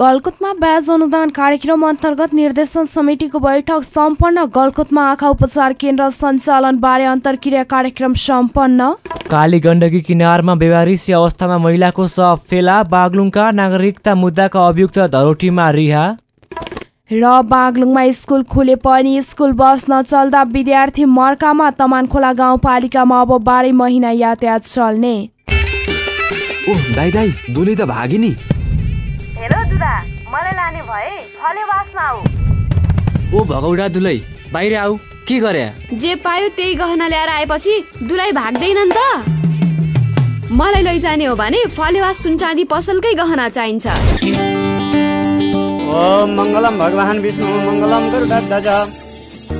गलकुतमा ब्याज अनुदान कार्यक्रम अन्तर्गत निर्देशन समितिको बैठक सम्पन्न। गलकुतमा आँखा उपचार केन्द्र सञ्चालन बारे अन्तर्क्रिया कार्यक्रम सम्पन्न। काली गण्डकी किनारमा बेवारिसी अवस्थामा महिलाको शव फेला। बागलुङका नागरिकता मुद्दाका अभियुक्त धरोटीमा रिहा। र बागलुङमा स्कुल खुले पनि। स्कुल बस नचल्दा विद्यार्थी मर्कामा। तमानखोला गाउँपालिकामा अब बाह्रै महिना यातायात चल्ने। ओह दाई दाई दुली त भागी हेलो दुदा मलाई लाने भए फले बासमा आऊ ओ भगौडा दुलै बाहिर आऊ के गरे? जे पायो त्यही गहना ल्याएर आएपछि दुलाई भाग्दैनन् त। मलाई लैजाने हो भने फलेवास सुनचाँदी पसलकै गहना चाहिन्छ। ओम मङ्गलम भगवान् विष्णु मङ्गलम गरुडध्वज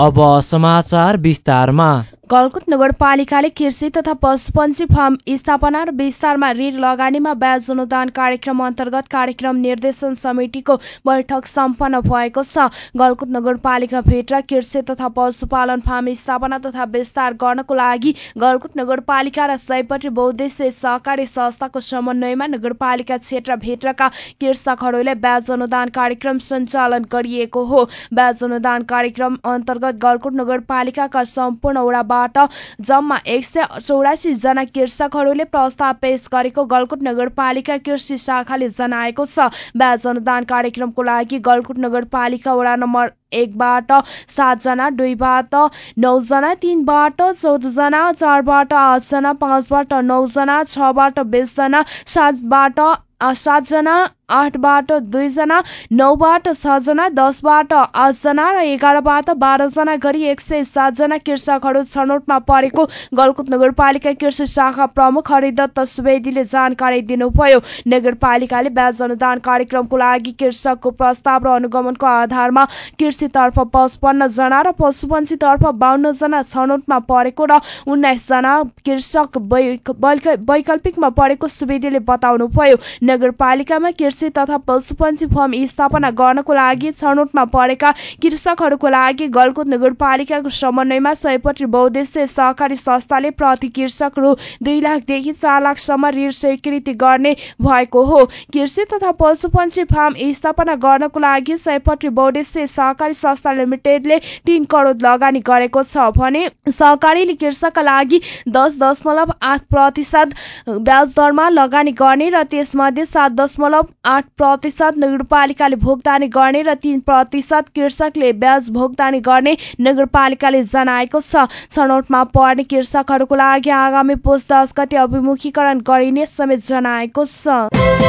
अब समाचार विस्तारमा। गलकुट नगरपालिकाले कृषि तथा पशुपन्छी फार्म स्थापना र विस्तारमा ऋण लगानीमा ब्याज अनुदान कार्यक्रम अन्तर्गत कार्यक्रम निर्देशन समितिको बैठक सम्पन्न भएको छ। गलकुट नगरपालिका भित्र कृषि तथा पशुपालन फार्म स्थापना तथा विस्तार गर्नको लागि गलकुट नगरपालिका र सयपत्री बहुद्देश्य सहकारी संस्थाको समन्वयमा नगरपालिका क्षेत्रभित्रका कृषकहरूलाई ब्याज अनुदान कार्यक्रम सञ्चालन गरिएको हो। ब्याज अनुदान कार्यक्रम अन्तर्गत गलकुट नगरपालिकाका सम्पूर्ण वडा तर्फबाट जम्मा एक सय चौरासी जना कृषकहरूले प्रस्ताव पेश गरेको गलकुट नगरपालिका कृषि शाखाले जनाएको छ। ब्याज अनुदान कार्यक्रमको लागि गलकुट नगरपालिका वडा नम्बर एकबाट सातजना दुईबाट नौजना तिनबाट चौधजना चारबाट आठजना पाँचबाट नौजना छबाट बिसजना सातबाट सातजना आठबाट दुईजना नौबाट छजना दसबाट आठजना र एघारबाट बाह्रजना गरी एक सय सातजना कृषकहरू छनौटमा परेको गलकुट नगरपालिका कृषि शाखा प्रमुख हरिदत्त सुवेदीले जानकारी दिनुभयो। नगरपालिकाले ब्याज अनुदान कार्यक्रमको लागि कृषकको प्रस्ताव र अनुगमनको आधारमा कृषितर्फ पचपन्न जना र पशुपन्छीतर्फ बाहन्न जना छनौटमा परेको र उन्नाइसजना कृषक वैकल्पिकमा परेको सुवेदीले बताउनुभयो। नगरपालिकामा कृषि कृषि तथा पशुपन्छी फर्म स्थापना गर्नको लागि छनौटमा परेका कृषकहरूको लागि गलकुट नगरपालिकाको समन्वयमा सयपत्री बहुद्देश्य सहकारी संस्थाले प्रति कृषक रु दुई लाखदेखि चार लाखसम्म ऋण स्वीकृति गर्ने भएको हो। कृषि तथा पशुपन्छी फार्म स्थापना गर्नको लागि सयपत्री बहुद्देश्य सहकारी संस्था लिमिटेडले तीन करोड लगानी गरेको छ भने सहकारीले कृषकका लागि दस दशमलव आठ प्रतिशत ब्याज दरमा लगानी गर्ने र त्यसमध्ये सात दशमलव आठ प्रतिशत नगरपालिकाले भुक्तानी गर्ने र तीन प्रतिशत कृषकले ब्याज भुक्तानी गर्ने नगरपालिकाले जनाएको छ। छनौटमा पर्ने कृषकहरूको लागि आगामी पुस दस गते अभिमुखीकरण गरिने समेत जनाएको छ।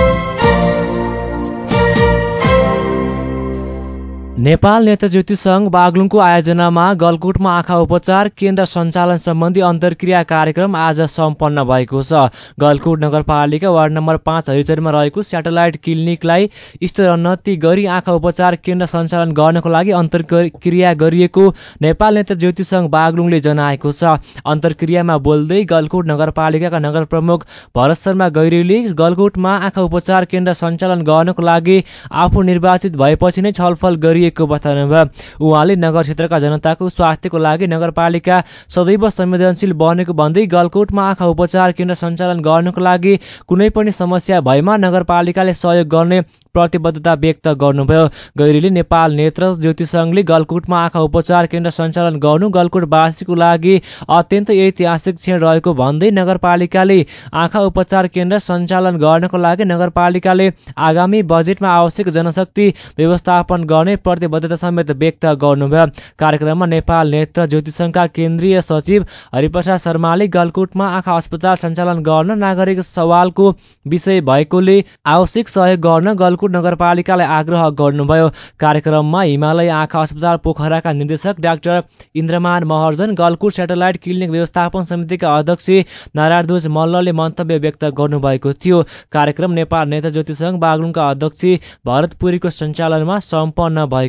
नेपाल नेत्र ज्योति सङ्घ बागलुङको आयोजनामा गलकुटमा आँखा उपचार केन्द्र सञ्चालन सम्बन्धी अन्तर्क्रिया कार्यक्रम आज सम्पन्न भएको छ। गलकुट नगरपालिका वार्ड नम्बर पाँच हरिचरीमा रहेको सेटेलाइट क्लिनिकलाई स्तरोन्नति गरी आँखा उपचार केन्द्र सञ्चालन गर्नको लागि अन्तर्क्रिया गरिएको नेपाल नेत्र ज्योति सङ्घ बागलुङले जनाएको छ। अन्तर्क्रियामा बोल्दै गलकुट नगरपालिकाका नगर प्रमुख भरत शर्मा गैरीले गलकुटमा आँखा उपचार केन्द्र सञ्चालन गर्नको लागि आफू निर्वाचित भएपछि नै छलफल गरिएको गरिएको बताउनुभयो। उहाँले नगर क्षेत्रका जनताको स्वास्थ्यको लागि नगरपालिका सदैव संवेदनशील बनेको भन्दै गलकोटमा आँखा उपचार केन्द्र सञ्चालन गर्नको लागि कुनै पनि समस्या भएमा नगरपालिकाले सहयोग गर्ने प्रतिबद्धता व्यक्त गर्नुभयो। गैरीले नेपाल नेत्र ज्योति सङ्घले गलकुटमा आँखा उपचार केन्द्र सञ्चालन गर्नु गलकुटवासीको लागि अत्यन्त ऐतिहासिक क्षण रहेको भन्दै नगरपालिकाले आँखा उपचार केन्द्र सञ्चालन गर्नको लागि नगरपालिकाले आगामी बजेटमा आवश्यक जनशक्ति व्यवस्थापन गर्ने प्रतिबद्धता समेत व्यक्त गर्नुभयो। कार्यक्रममा नेपाल नेत्र ज्योति सङ्घका केन्द्रीय सचिव हरिप्रसाद शर्माले गलकुटमा आँखा अस्पताल सञ्चालन गर्न नागरिक सवालको विषय भएकोले आवश्यक सहयोग गर्न गलकुट नगरपालिकालाई आग्रह गर्नुभयो। कार्यक्रममा हिमालय आँखा अस्पताल पोखराका निर्देशक doctor Indraman Maharjan Galkot satellite clinic व्यवस्थापन समितिका अध्यक्ष नारायणध्वज मल्लले मन्तव्य व्यक्त गर्नुभएको थियो। कार्यक्रम नेपाल नेता ज्योति सङ्घ बागलुङका अध्यक्ष भरतपुरीको सञ्चालनमा सम्पन्न भएको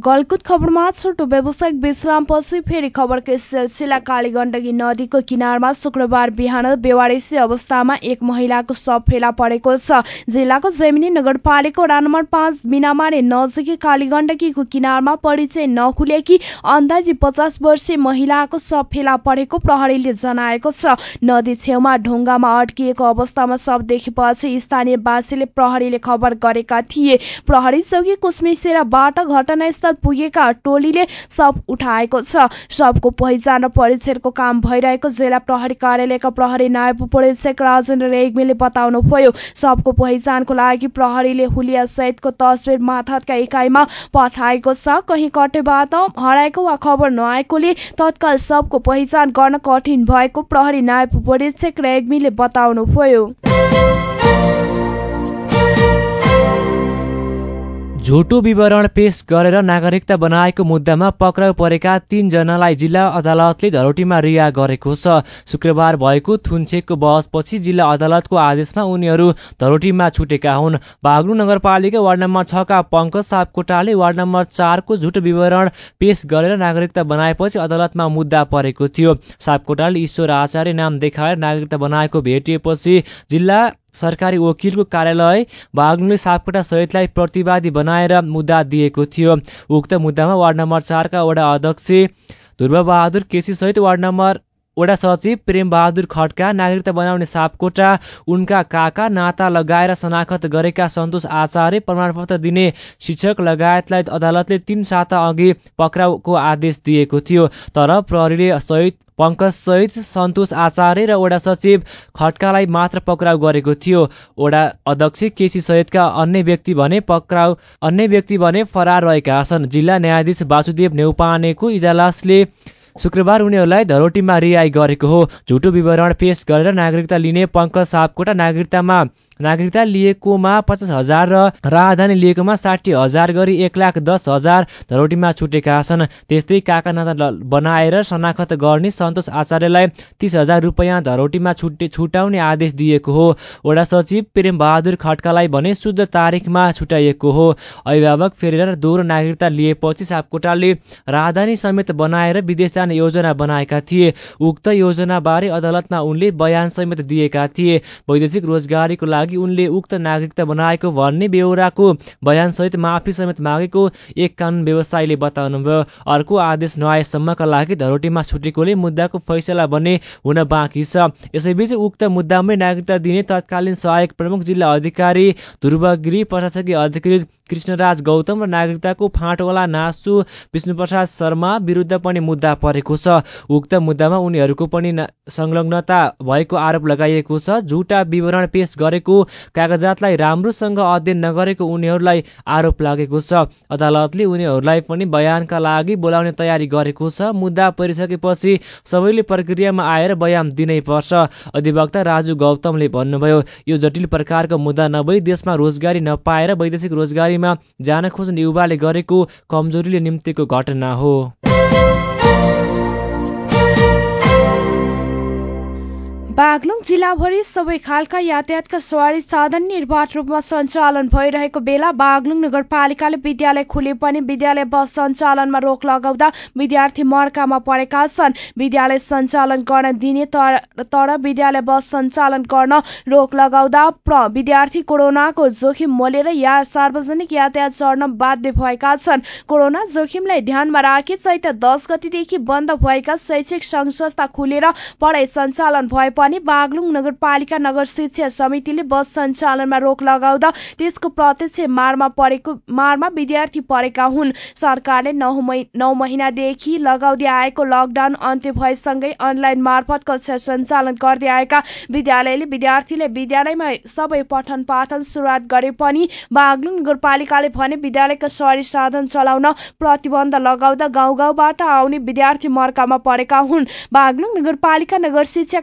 गलकुट खबरमा छोटो व्यावसायिक विश्रामपछि फेरि खबरको सिलसिला काली गण्डकी नदीको किनारमा शुक्रबार बिहान बेवारेसी अवस्थामा एक महिलाको शव फेला परेको छ। जिल्लाको जैमिनी नगरपालिका वडा नम्बर पाँच बिनामारे नजिकै काली गण्डकीको किनारमा परिचय नखुलेकी अन्दाजी पचास वर्षीय महिलाको शव फेला परेको प्रहरीले जनाएको छ। नदी छेउमा ढुङ्गामा अड्किएको अवस्थामा शव देखेपछि स्थानीयवासीले प्रहरीले खबर गरेका थिए। प्रहरी चौकी कुसमिसेराबाट घटनास्थल पुगेका टोलीले शव उठाएको छ। शवको पहिचान परीक्षणको काम भइरहेको जिल्ला प्रहरी कार्यालयका प्रहरी नायब परीक्षक राजेन्द्र रेग्मीले बताउनुभयो शवको पहिचानको लागि प्रहरीले हुलिया सहितको तस्विर माथतका इकाइमा पठाएको छ। कहीँ कटेबाट हराएको वा खबर नआएकोले तत्काल शवको पहिचान गर्न कठिन भएको प्रहरी नायब परीक्षक रेग्मीले बताउनुभयो। झुटो विवरण पेश गरेर नागरिकता बनाएको मुद्दामा पक्राउ परेका तीनजनालाई जिल्ला अदालतले धरोटीमा रिहा गरेको छ। शुक्रबार भएको थुन्चेकको बहसपछि जिल्ला अदालतको आदेशमा उनीहरू धरोटीमा छुटेका हुन्। बाग्लुङ नगरपालिका वार्ड नम्बर छका पङ्कज सापकोटाले वार्ड नम्बर चारको झुटो विवरण पेश गरेर नागरिकता बनाएपछि अदालतमा मुद्दा परेको थियो। सापकोटाले ईश्वर आचार्य नाम देखाएर नागरिकता बनाएको भेटिएपछि जिल्ला सरकारी वकिलको कार्यालय बाग्लुङले सापकोटा सहितलाई प्रतिवादी बनाएर मुद्दा दिएको थियो। उक्त मुद्दामा वार्ड नम्बर चारका वडा अध्यक्ष ध्रुवबहादुर केसी सहित वार्ड नम्बर वडा सचिव प्रेमबहादुर खड्का नागरिकता बनाउने सापकोटा उनका काका नाता लगाएर शनाखत गरेका सन्तोष आचार्य प्रमाणपत्र दिने शिक्षक लगायतलाई अदालतले तीन साता अघि पक्राउको आदेश दिएको थियो। तर प्रहरीले सहित पङ्कज सहित सन्तोष आचार्य र वडा सचिव खड्कालाई मात्र पक्राउ गरेको थियो। वडा अध्यक्ष केसी सहितका अन्य व्यक्ति भने पक्राउ अन्य व्यक्ति भने फरार रहेका छन्। जिल्ला न्यायाधीश वासुदेव नेउपानेको इजलासले शुक्रबार उनीहरूलाई धरोटीमा रिहाई गरेको हो। झुटो विवरण पेश गरेर नागरिकता लिने पङ्कज सापकोटा नागरिकतामा नागरिकता लिएकोमा पचास हजार र राजधानी लिएकोमा साठी हजार गरी एक लाख दस हजार धरोटीमा छुटेका छन्। त्यस्तै काका नाता बनाएर शनाखत गर्ने सन्तोष आचार्यलाई तिस हजार रुपियाँ धरोटीमा छुटे छुटाउने आदेश दिएको हो। वडा सचिव प्रेम बहादुर खड्कालाई भने शुद्ध तारिकमा छुटाइएको हो। अभिभावक फेरेर दोहोरो नागरिकता लिएपछि सापकोटाले राजधानी समेत बनाएर विदेश जाने योजना बनाएका थिए। उक्त योजनाबारे अदालतमा उनले बयान समेत दिएका थिए। वैदेशिक रोजगारीको लागि लागि उनले उक्त नागरिकता बनाएको भन्ने बेहोराको बयानसहित माफी समेत मागेको एक कानुन व्यवसायीले बताउनुभयो। अर्को आदेश नआएसम्मका लागि धरोटीमा छुटेकोले मुद्दाको फैसला बन्ने हुन बाँकी छ। यसैबीच उक्त मुद्दामै नागरिकता दिने तत्कालीन सहायक प्रमुख जिल्ला अधिकारी ध्रुवगिरी प्रशासकीय अधिकृत कृष्णराज गौतम र नागरिकताको फाँटवाला नासु विष्णुप्रसाद शर्मा विरुद्ध पनि मुद्दा परेको छ। उक्त मुद्दामा उनीहरूको पनि संलग्नता भएको आरोप लगाइएको छ। झुटा विवरण पेश गरेको कागजातलाई राम्रोसँग अध्ययन नगरेको उनीहरूलाई आरोप लागेको छ। अदालतले उनीहरूलाई पनि बयानका लागि बोलाउने तयारी गरेको छ। मुद्दा परिसकेपछि सबैले प्रक्रियामा आएर बयान दिनै पर्छ। अधिवक्ता राजु गौतमले भन्नुभयो यो जटिल प्रकारको मुद्दा नभई देशमा रोजगारी नपाएर वैदेशिक रोजगारीमा जान खोज्ने युवाले गरेको कमजोरीले निम्तिको घटना हो। बागलुङ जिल्लाभरि सबै खालका यातायातका सवारी साधन निर्वाध रूपमा सञ्चालन भइरहेको बेला बागलुङ नगरपालिकाले विद्यालय खुले पनि विद्यालय बस सञ्चालनमा रोक लगाउँदा विद्यार्थी मर्कामा परेका छन्। विद्यालय सञ्चालन गर्न दिने तर विद्यालय बस सञ्चालन गर्न रोक लगाउँदा प्र विद्यार्थी कोरोनाको जोखिम मोलेर या सार्वजनिक यातायात चढ्न बाध्य भएका छन्। कोरोना जोखिमलाई ध्यानमा राखी चैत दस गतिदेखि बन्द भएका शैक्षिक संघ संस्था खुलेर पढाइ सञ्चालन भए पनि बागलुङ नगरपालिका नगर शिक्षा समितिले बस सञ्चालनमा रोक लगाउँदा त्यसको प्रत्यक्ष मारमा परेको मारमा विद्यार्थी परेका हुन्। सरकारले नौ महिनादेखि लगाउँदै आएको लकडाउन अन्त्य भएसँगै अनलाइन मार्फत कक्षा सञ्चालन गर्दै आएका विद्यालयले विद्यार्थीले विद्यालयमा सबै पठन पाठन सुरुवात गरे पनि बागलुङ नगरपालिकाले भने विद्यालयका सवारी साधन चलाउन प्रतिबन्ध लगाउँदा गाउँ गाउँबाट आउने विद्यार्थी मर्कामा परेका हुन्। बागलुङ नगरपालिका नगर शिक्षा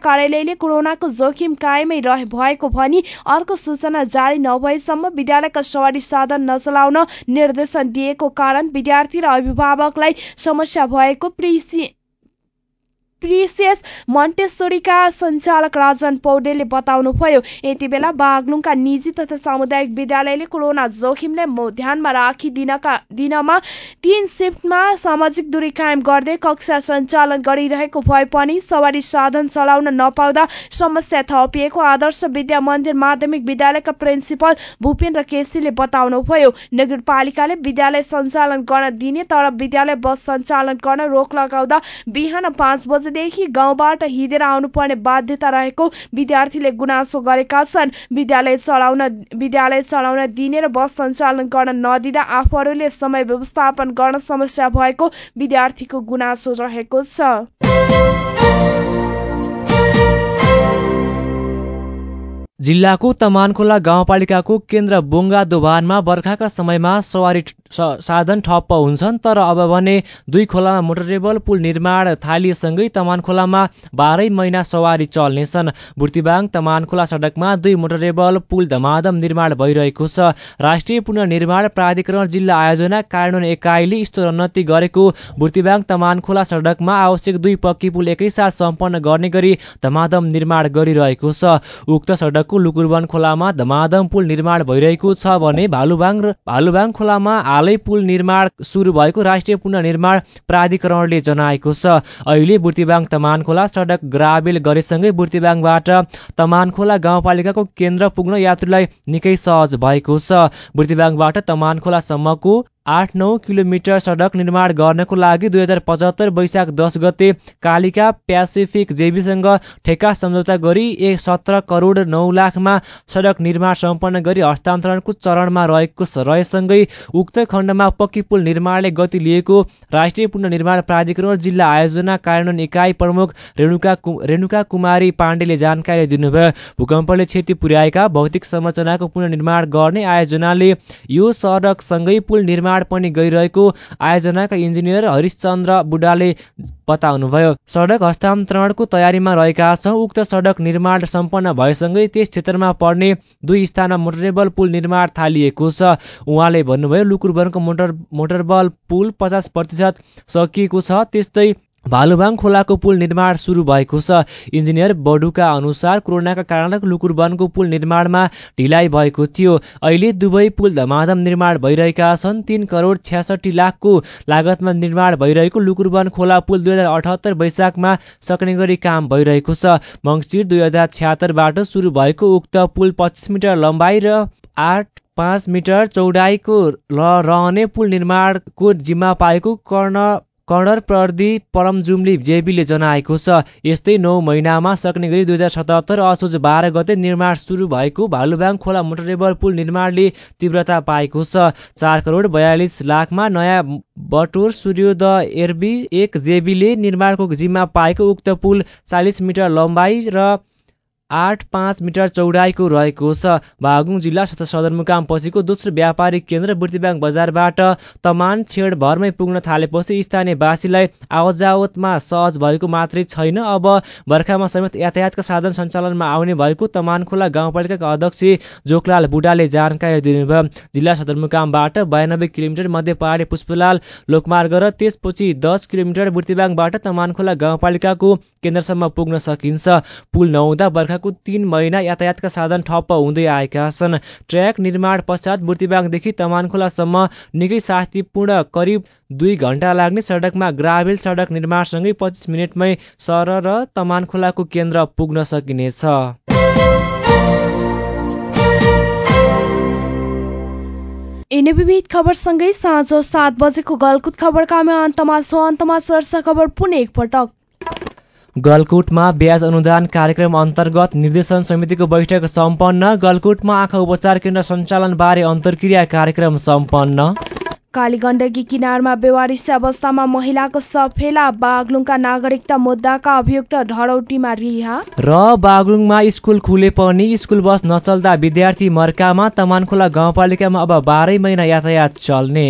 कार्यालयले कोरोनाको जोखिम कायमै रहे भएको भनी अर्को सूचना जारी नभएसम्म विद्यालयका सवारी साधन नचलाउन निर्देशन दिएको कारण विद्यार्थी र अभिभावकलाई समस्या भएको प्रिसी प्रिसियस मन्टेश्वरीका सञ्चालक राजन पौडेलले बताउनुभयो यति बेला बागलुङका निजी तथा सामुदायिक विद्यालयले कोरोना जोखिमलाई ध्यानमा राखी दिनका दिनमा तीन सिफ्टमा सामाजिक दूरी कायम गर्दै कक्षा सञ्चालन गरिरहेको भए पनि सवारी साधन चलाउन नपाउँदा समस्या थपिएको आदर्श विद्या मन्दिर माध्यमिक विद्यालयका प्रिन्सिपल भूपेन्द्र केसीले बताउनुभयो नगरपालिकाले विद्यालय सञ्चालन गर्न दिने तर विद्यालय बस सञ्चालन गर्न रोक लगाउँदा बिहान पाँच बजे बजेदेखि गाउँबाट हिँडेर आउनुपर्ने बाध्यता रहेको विद्यार्थीले गुनासो गरेका छन्। विद्यालय चलाउन विद्यालय चलाउन दिने र बस सञ्चालन गर्न नदिँदा आफूहरूले समय व्यवस्थापन गर्न समस्या भएको विद्यार्थीको गुनासो रहेको छ। जिल्लाको तमानखोला गाउँपालिकाको केन्द्र बोङ्गा दोभानमा बर्खाका समयमा सवारी साधन ठप्प हुन्छन् तर अब भने दुई खोलामा मोटरेबल पुल निर्माण थालिएसँगै तमानखोलामा बाह्रै महिना सवारी चल्नेछन्। बुर्तिबाङ तमानखोला सडकमा दुई मोटरेबल पुल धमाधम निर्माण भइरहेको छ। राष्ट्रिय पुनर्निर्माण प्राधिकरण जिल्ला आयोजना कार्यान्वयन एकाइले यस्तो उन्नति गरेको बुर्तिबाङ तमानखोला सडकमा आवश्यक दुई पक्की पुल एकैसाथ सम्पन्न गर्ने गरी धमाधम निर्माण गरिरहेको छ। उक्त सडक जिल्लाको लुकुरवन खोलामा धमाधम पुल निर्माण भइरहेको छ भने भालुबाङ र भालुबाङ खोलामा हालै पुल निर्माण सुरु भएको राष्ट्रिय पुनर्निर्माण प्राधिकरणले जनाएको छ। अहिले बुर्तिबाङ तमान खोला सडक ग्राबेल गरेसँगै बुर्तिबाङबाट तमान खोला गाउँपालिकाको केन्द्र पुग्न यात्रुलाई निकै सहज भएको छ। बुर्तिबाङबाट तमान खोलासम्मको आठ नौ किलोमिटर सडक निर्माण गर्नको लागि दुई हजार पचहत्तर वैशाख दस गते कालिका प्यासिफिक जेबीसँग ठेका सम्झौता गरी एक सत्र करोड नौ लाखमा सडक निर्माण सम्पन्न गरी हस्तान्तरणको चरणमा रहेको रहेसँगै उक्त खण्डमा पक्की पुल निर्माणले गति लिएको राष्ट्रिय पुनर्निर्माण प्राधिकरण जिल्ला आयोजना कार्यान्वयन इकाइ प्रमुख रेणुका रेणुका कुमारी पाण्डेले जानकारी दिनुभयो। भूकम्पले क्षति पुर्याएका भौतिक संरचनाको पुनर्निर्माण गर्ने आयोजनाले यो सडकसँगै पुल निर्माण निर्माण पनि गरिरहेको आयोजनाका इन्जिनियर हरिशचन्द्र बुढाले बताउनुभयो। सडक हस्तान्तरणको तयारीमा रहेका छौँ। उक्त सडक निर्माण सम्पन्न भएसँगै त्यस क्षेत्रमा पर्ने दुई स्थानमा मोटरेबल पुल निर्माण थालिएको छ। उहाँले भन्नुभयो लुकुरबनको मोटर मोटरबल पुल पचास प्रतिशत सकिएको छ। त्यस्तै भालुबाङ खोलाको पुल निर्माण सुरु भएको छ। इन्जिनियर बडुका अनुसार कोरोनाका कारण लुकुरबनको पुल निर्माणमा ढिलाइ भएको थियो। अहिले दुवै पुल धमाधम निर्माण भइरहेका छन्। तीन करोड छ्यासठी लाखको लागतमा निर्माण भइरहेको लुकुरबन खोला पुल दुई हजार अठहत्तर वैशाखमा सक्ने गरी काम भइरहेको छ। मङ्सिर दुई हजार छ्यात्तरबाट सुरु भएको उक्त पुल पच्चिस मिटर लम्बाइ र आठ पाँच मिटर चौडाइको रहने पुल निर्माणको जिम्मा पाएको कर्ण कर्णर प्रदीप परमजुम्ली जेबीले जनाएको छ। यस्तै नौ महिनामा सक्ने गरी दुई हजार सतहत्तर असोज बाह्र गते निर्माण सुरु भएको भालुबाङ खोला मोटरेबल पुल निर्माणले तीव्रता पाएको छ। चार करोड बयालिस लाखमा नयाँ बटोर सूर्योदय एरबी एक जेबीले निर्माणको जिम्मा पाएको उक्त पुल चालिस मिटर लम्बाइ र आठ पाँच मिटर चौडाइको रहेको छ। बागुङ जिल्ला सदरमुकाम पछिको दोस्रो व्यापारिक केन्द्र बुर्तिबाङ बजारबाट तमान छेड भरमै पुग्न थालेपछि स्थानीयवासीलाई आवजावतमा सहज भएको मात्रै छैन। अब बर्खामा समेत यातायातका साधन सञ्चालनमा आउने भएको तमान खोला गाउँपालिकाका अध्यक्ष जोकलाल बुढाले जानकारी दिनुभयो। जिल्ला सदरमुकामबाट बयानब्बे किलोमिटर मध्य पहाडी पुष्पलाल लोकमार्ग र त्यसपछि दस किलोमिटर बुर्तिबाङबाट तमानखोला गाउँपालिकाको केन्द्रसम्म पुग्न सकिन्छ। पुल नहुँदा बर्खाको तिन महिना यातायातका साधन ठप्प हुँदै आएका छन्। ट्र्याक निर्माण पश्चात बुर्तिबाङदेखि तमानखोलासम्म निकै शास्तिपूर्ण करिब दुई घन्टा लाग्ने सडकमा ग्राभेल सडक निर्माणसँगै पच्चिस मिनटमै सर र तमानखोलाको केन्द्र पुग्न सकिनेछ। विविध खबरसँगै साँझ सात बजेको गलकुत खबरका अन्तमा छ अन्तमा सर्सा खबर पुनः एकपटक। गलकुटमा ब्याज अनुदान कार्यक्रम अन्तर्गत निर्देशन समितिको बैठक सम्पन्न। गलकुटमा आँखा उपचार केन्द्र सञ्चालनबारे अन्तर्क्रिया कार्यक्रम सम्पन्न। कालीगण्डकी किनारमा बेवारिस अवस्थामा महिलाको सफेला बागलुङका नागरिकता मुद्दाका अभियुक्त ढडौटीमा रिहा। र बागलुङमा स्कुल खुले पनि स्कुल बस नचल्दा विद्यार्थी मर्कामा तमानखोला गाउँपालिकामा अब बाह्रै महिना यातायात चल्ने।